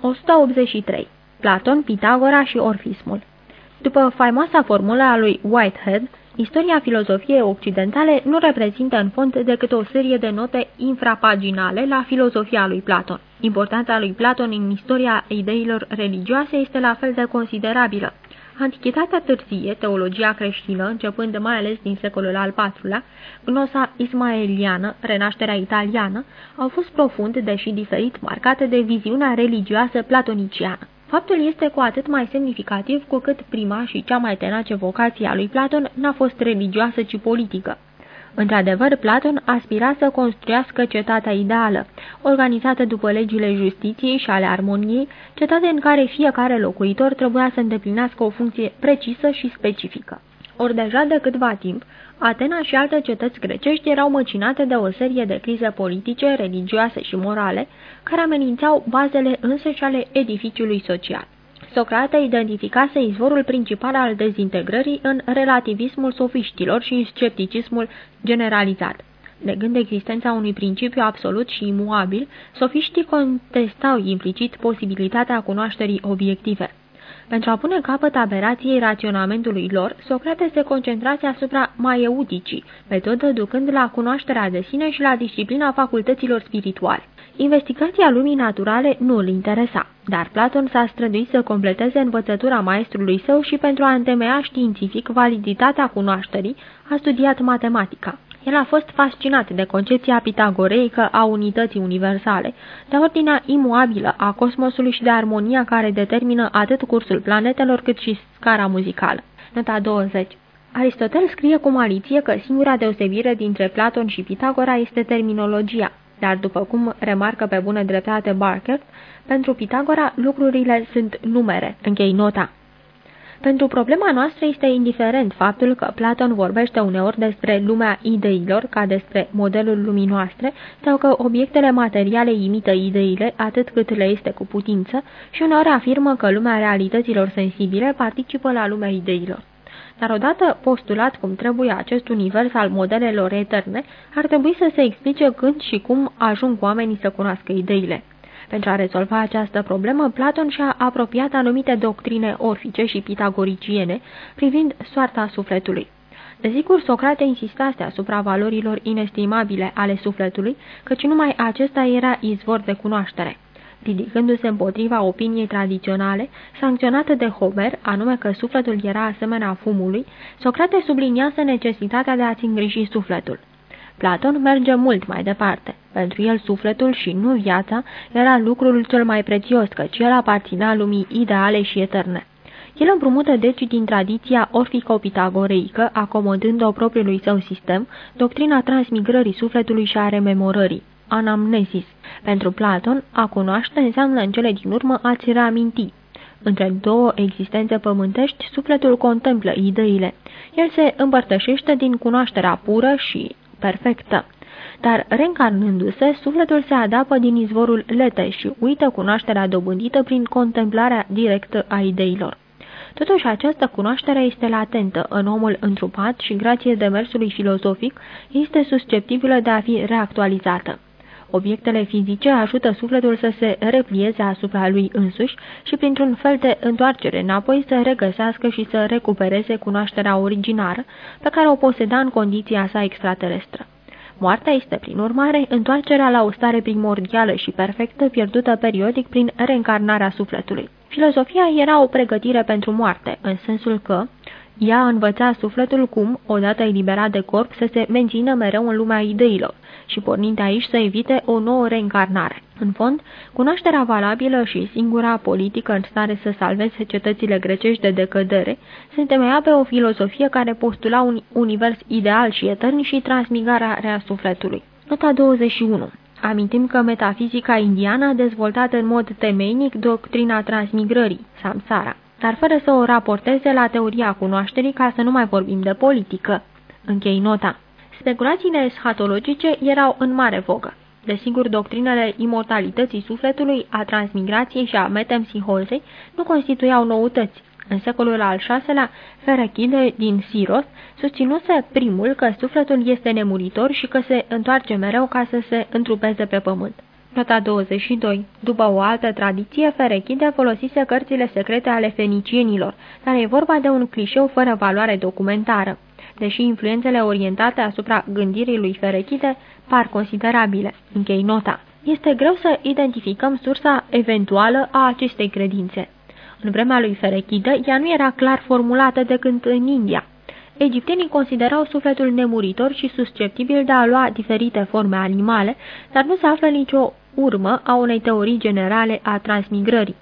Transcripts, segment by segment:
183. Platon, Pitagora și Orfismul După faimoasa formulă a lui Whitehead, istoria filozofiei occidentale nu reprezintă în fond decât o serie de note infrapaginale la filozofia lui Platon. Importanța lui Platon în istoria ideilor religioase este la fel de considerabilă. Antichitatea târzie, teologia creștină, începând mai ales din secolul al IV-lea, gnosa ismaeliană, renașterea italiană, au fost profund, deși diferit, marcate de viziunea religioasă platoniciană. Faptul este cu atât mai semnificativ cu cât prima și cea mai tenace vocație a lui Platon n-a fost religioasă, ci politică. Într-adevăr, Platon aspira să construiască cetatea ideală, organizată după legile justiției și ale armoniei, cetate în care fiecare locuitor trebuia să îndeplinească o funcție precisă și specifică. Ori deja de câtva timp, Atena și alte cetăți grecești erau măcinate de o serie de crize politice, religioase și morale, care amenințau bazele însăși ale edificiului social. Socrate identificase izvorul principal al dezintegrării în relativismul sofiștilor și în scepticismul generalizat. Negând existența unui principiu absolut și imuabil, sofiștii contestau implicit posibilitatea cunoașterii obiective. Pentru a pune capăt aberației raționamentului lor, Socrate se concentrase asupra maieuticii, metodă ducând la cunoașterea de sine și la disciplina facultăților spirituale. Investigația lumii naturale nu îl interesa, dar Platon s-a străduit să completeze învățătura maestrului său și pentru a întemeia științific validitatea cunoașterii, a studiat matematica. El a fost fascinat de concepția pitagoreică a unității universale, de ordinea imuabilă a cosmosului și de armonia care determină atât cursul planetelor cât și scara muzicală. Nota 20 Aristotel scrie cu maliție că singura deosebire dintre Platon și Pitagora este terminologia, dar după cum remarcă pe bună dreptate Barker, pentru Pitagora lucrurile sunt numere. Închei nota. Pentru problema noastră este indiferent faptul că Platon vorbește uneori despre lumea ideilor ca despre modelul lumii noastre sau că obiectele materiale imită ideile atât cât le este cu putință și uneori afirmă că lumea realităților sensibile participă la lumea ideilor. Dar odată postulat cum trebuie acest univers al modelelor eterne, ar trebui să se explice când și cum ajung oamenii să cunoască ideile. Pentru a rezolva această problemă, Platon și-a apropiat anumite doctrine orfice și pitagoriciene privind soarta sufletului. Desigur, Socrate insistase asupra valorilor inestimabile ale sufletului, căci numai acesta era izvor de cunoaștere. Ridicându-se împotriva opiniei tradiționale, sancționată de Homer, anume că sufletul era asemenea fumului, Socrate subliniase necesitatea de a-ți îngriji sufletul. Platon merge mult mai departe. Pentru el sufletul și nu viața era lucrul cel mai prețios, căci el aparținea lumii ideale și eterne. El împrumută deci din tradiția orfico-pitagoreică, acomodând-o propriului său sistem, doctrina transmigrării sufletului și a rememorării, anamnesis. Pentru Platon, a cunoaște înseamnă în cele din urmă a-ți reaminti. Între două existențe pământești, sufletul contemplă ideile. El se împărtășește din cunoașterea pură și perfectă. Dar, reîncarnându-se, sufletul se adapă din izvorul lete și uită cunoașterea dobândită prin contemplarea directă a ideilor. Totuși, această cunoaștere este latentă în omul întrupat și, grație demersului filozofic, este susceptibilă de a fi reactualizată. Obiectele fizice ajută sufletul să se replieze asupra lui însuși și, printr-un fel de întoarcere înapoi, să regăsească și să recupereze cunoașterea originară pe care o poseda în condiția sa extraterestră. Moartea este, prin urmare, întoarcerea la o stare primordială și perfectă pierdută periodic prin reîncarnarea sufletului. Filosofia era o pregătire pentru moarte, în sensul că ea învăța sufletul cum, odată eliberat de corp, să se mențină mereu în lumea ideilor și pornind de aici să evite o nouă reîncarnare. În fond, cunoașterea valabilă și singura politică în stare să salveze cetățile grecești de decădere se întemeia pe o filosofie care postula un univers ideal și etern și transmigrarea sufletului. Nota 21 Amintim că metafizica indiană a dezvoltat în mod temeinic doctrina transmigrării, samsara dar fără să o raporteze la teoria cunoașterii ca să nu mai vorbim de politică. Închei nota. Speculațiile eschatologice erau în mare vogă. Desigur, doctrinele imortalității sufletului, a transmigrației și a metempsihozei nu constituiau noutăți. În secolul al VI-lea, Ferechide din Siros susținuse primul că sufletul este nemuritor și că se întoarce mereu ca să se întrupeze pe pământ. Nota 22. După o altă tradiție, Ferechide folosise cărțile secrete ale fenicienilor, dar e vorba de un clișeu fără valoare documentară, deși influențele orientate asupra gândirii lui Ferechide par considerabile. Închei nota. Este greu să identificăm sursa eventuală a acestei credințe. În vremea lui Ferechide, ea nu era clar formulată decât în India. Egiptenii considerau sufletul nemuritor și susceptibil de a lua diferite forme animale, dar nu se află nicio urmă a unei teorii generale a transmigrării.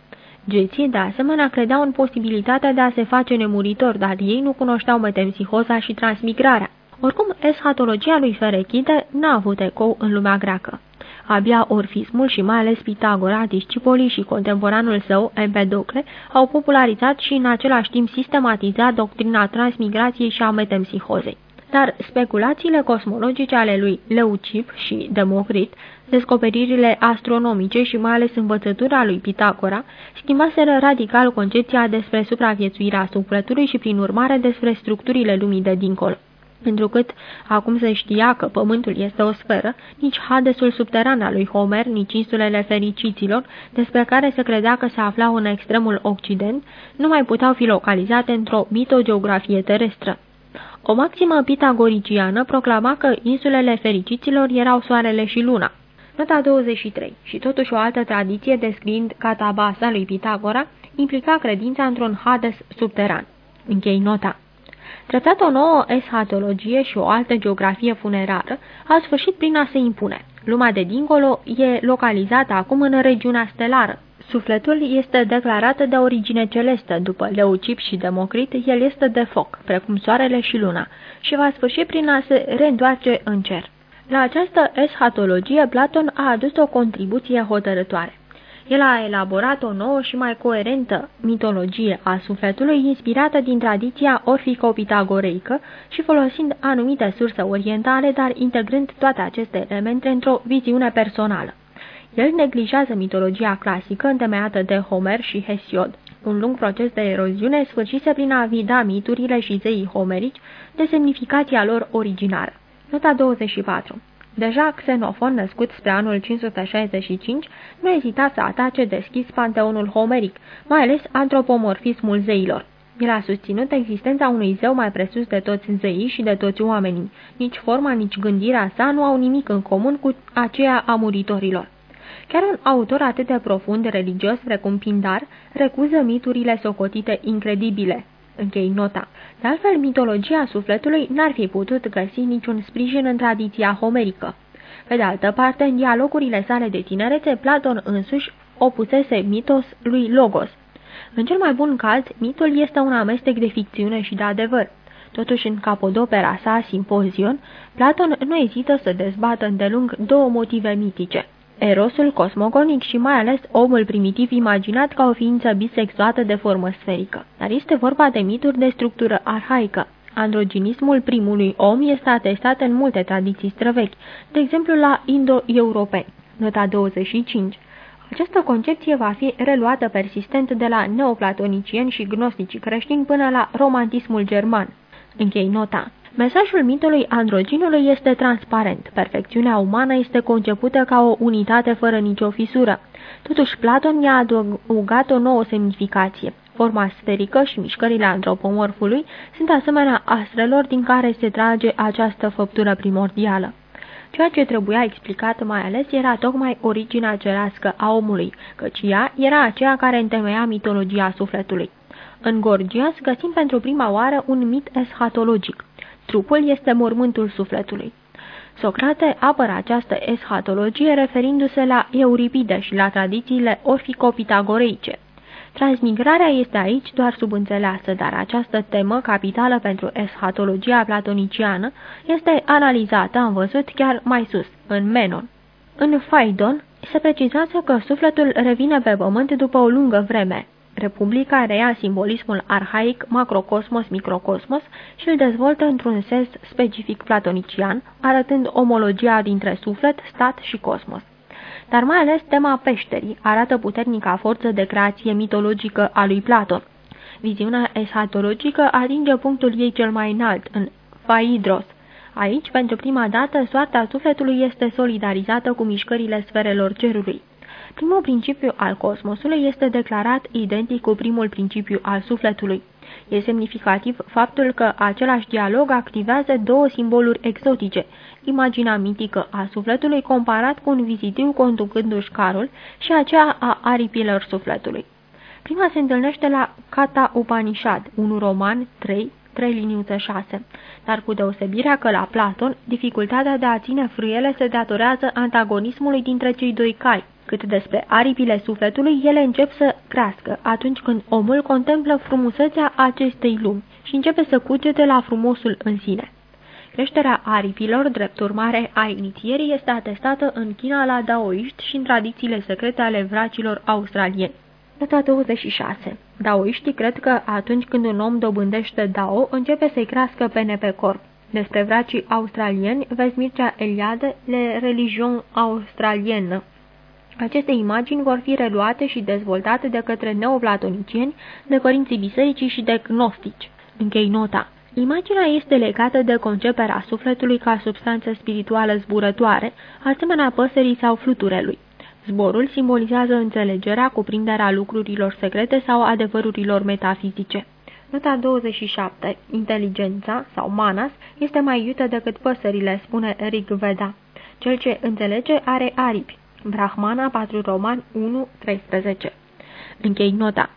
Geții, de asemenea, credeau în posibilitatea de a se face nemuritor, dar ei nu cunoșteau metempsihoza și transmigrarea. Oricum, eschatologia lui Ferechide n-a avut ecou în lumea greacă. Abia orfismul și mai ales Pitagora, discipolii și contemporanul său, Empedocle, au popularizat și în același timp sistematizat doctrina transmigrației și a metempsihozei. Dar speculațiile cosmologice ale lui Leucip și Democrit, descoperirile astronomice și mai ales învățătura lui Pitagora, schimbaseră radical concepția despre supraviețuirea sufletului și prin urmare despre structurile lumii de dincolo. Întrucât acum se știa că pământul este o sferă, nici Hadesul subteran al lui Homer, nici insulele fericiților, despre care se credea că se aflau în extremul occident, nu mai puteau fi localizate într-o mitogeografie terestră. O maximă pitagoriciană proclama că insulele fericiților erau soarele și luna. Nota 23. Și totuși o altă tradiție descriind catabasa lui Pitagora implica credința într-un Hades subteran. Închei nota. Treptat o nouă eschatologie și o altă geografie funerară a sfârșit prin a se impune. Lumea de dincolo e localizată acum în regiunea stelară. Sufletul este declarat de origine celestă, după Leucip și Democrit, el este de foc, precum soarele și luna, și va sfârși prin a se reîntoarce în cer. La această eschatologie, Platon a adus o contribuție hotărătoare. El a elaborat o nouă și mai coerentă mitologie a sufletului inspirată din tradiția orfico-pitagoreică și folosind anumite surse orientale, dar integrând toate aceste elemente într-o viziune personală. El neglijează mitologia clasică întemeiată de Homer și Hesiod. Un lung proces de eroziune sfârșise prin a vida miturile și zeii homerici de semnificația lor originară. Nota 24 Deja Xenofon, născut spre anul 565, nu ezita să atace deschis panteonul homeric, mai ales antropomorfismul zeilor. El a susținut existența unui zeu mai presus de toți zeii și de toți oamenii. Nici forma, nici gândirea sa nu au nimic în comun cu aceea a muritorilor. Chiar un autor atât de profund religios precum Pindar recuză miturile socotite incredibile. Închei nota. De altfel, mitologia sufletului n-ar fi putut găsi niciun sprijin în tradiția homerică. Pe de altă parte, în dialogurile sale de tinerețe, Platon însuși opusese mitos lui Logos. În cel mai bun caz, mitul este un amestec de ficțiune și de adevăr. Totuși, în capodopera sa, Simpozion, Platon nu ezită să dezbată îndelung două motive mitice. Erosul cosmogonic și mai ales omul primitiv imaginat ca o ființă bisexuată de formă sferică. Dar este vorba de mituri de structură arhaică. Androginismul primului om este atestat în multe tradiții străvechi, de exemplu la indo-europeni. Nota 25. Această concepție va fi reluată persistent de la neoplatonicieni și gnosticii creștini până la romantismul german. Închei nota. Mesajul mitului androginului este transparent. Perfecțiunea umană este concepută ca o unitate fără nicio fisură. Totuși, Platon i-a adăugat o nouă semnificație. Forma sferică și mișcările antropomorfului sunt asemenea astrelor din care se trage această făptură primordială. Ceea ce trebuia explicat mai ales era tocmai originea cerească a omului, căci ea era aceea care întemeia mitologia sufletului. În Gorgias găsim pentru prima oară un mit eschatologic. Trupul este mormântul sufletului. Socrate apără această eschatologie referindu-se la Euripide și la tradițiile orfico-pitagoreice. Transmigrarea este aici doar subînțeleasă, dar această temă capitală pentru eschatologia platoniciană este analizată, am văzut, chiar mai sus, în Menon. În Phaidon se precizează că sufletul revine pe pământ după o lungă vreme. Republica reia simbolismul arhaic macrocosmos-microcosmos și îl dezvoltă într-un sens specific platonician, arătând omologia dintre suflet, stat și cosmos. Dar mai ales tema peșterii arată puternica forță de creație mitologică a lui Platon. Viziunea eschatologică atinge punctul ei cel mai înalt în Phaidros, Aici, pentru prima dată, soarta sufletului este solidarizată cu mișcările sferelor cerului. Primul principiu al cosmosului este declarat identic cu primul principiu al sufletului. E semnificativ faptul că același dialog activează două simboluri exotice, imaginea mitică a sufletului comparat cu un vizitiu conducându-și carul și aceea a aripilor sufletului. Prima se întâlnește la Kata Upanishad, un roman 3, 3 liniuță 6, dar cu deosebirea că la Platon, dificultatea de a ține frâiele se datorează antagonismului dintre cei doi cai, cât despre aripile sufletului, ele încep să crească atunci când omul contemplă frumusețea acestei lumi și începe să cugete la frumosul în sine. Creșterea aripilor, drept urmare a inițierii, este atestată în China la daoiști și în tradițiile secrete ale vracilor australieni. Nota 26. Daoiștii cred că atunci când un om dobândește Dao, începe să-i crească pene pe corp. Despre vracii australieni, vezi Mircea Eliade, Le Religion Australienne. Aceste imagini vor fi reluate și dezvoltate de către neoplatonicieni, de părinții bisericii și de gnostici. Închei nota. Imaginea este legată de conceperea sufletului ca substanță spirituală zburătoare, asemenea păsării sau fluturelui. Zborul simbolizează înțelegerea, cuprinderea lucrurilor secrete sau adevărurilor metafizice. Nota 27. Inteligența, sau manas, este mai iută decât păsările, spune Rig Veda. Cel ce înțelege are aripi. Brahmana 4 Roman 1, 13. Închei nota.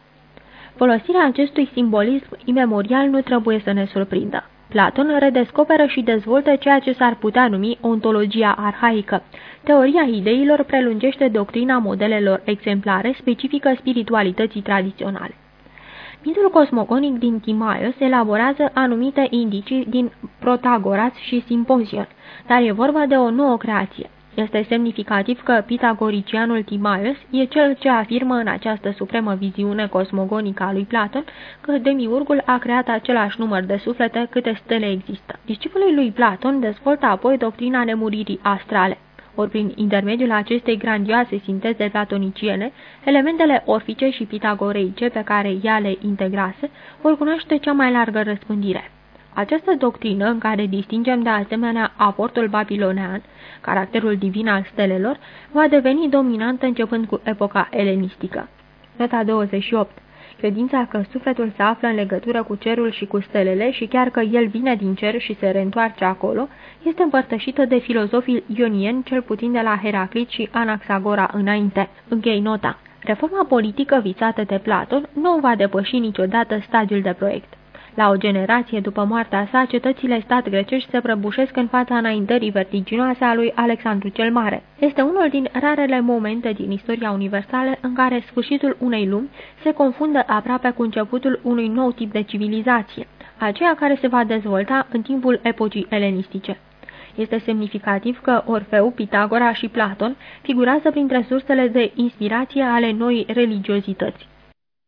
Folosirea acestui simbolism imemorial nu trebuie să ne surprindă. Platon redescoperă și dezvoltă ceea ce s-ar putea numi ontologia arhaică. Teoria ideilor prelungește doctrina modelelor exemplare specifică spiritualității tradiționale. Mitul cosmogonic din Timaios elaborează anumite indicii din Protagoras și Simposion, dar e vorba de o nouă creație. Este semnificativ că pitagoricianul Timaios e cel ce afirmă în această supremă viziune cosmogonică a lui Platon că demiurgul a creat același număr de suflete câte stele există. Discipulul lui Platon dezvoltă apoi doctrina nemuririi astrale. Ori prin intermediul acestei grandioase sinteze platoniciene, elementele orfice și pitagoreice pe care ea le integrase vor cunoaște cea mai largă răspândire. Această doctrină, în care distingem de asemenea aportul babilonean, caracterul divin al stelelor, va deveni dominantă începând cu epoca elenistică. Nota 28 Credința că sufletul se află în legătură cu cerul și cu stelele și chiar că el vine din cer și se reîntoarce acolo, este împărtășită de filozofii ionieni, cel puțin de la Heraclit și Anaxagora înainte. Închei nota. Reforma politică visată de Platon nu va depăși niciodată stadiul de proiect. La o generație după moartea sa, cetățile stat grecești se prăbușesc în fața înaintării vertiginoase a lui Alexandru cel Mare. Este unul din rarele momente din istoria universală în care sfârșitul unei lumi se confundă aproape cu începutul unui nou tip de civilizație, aceea care se va dezvolta în timpul epocii elenistice. Este semnificativ că Orfeu, Pitagora și Platon figurează printre sursele de inspirație ale noii religiozități.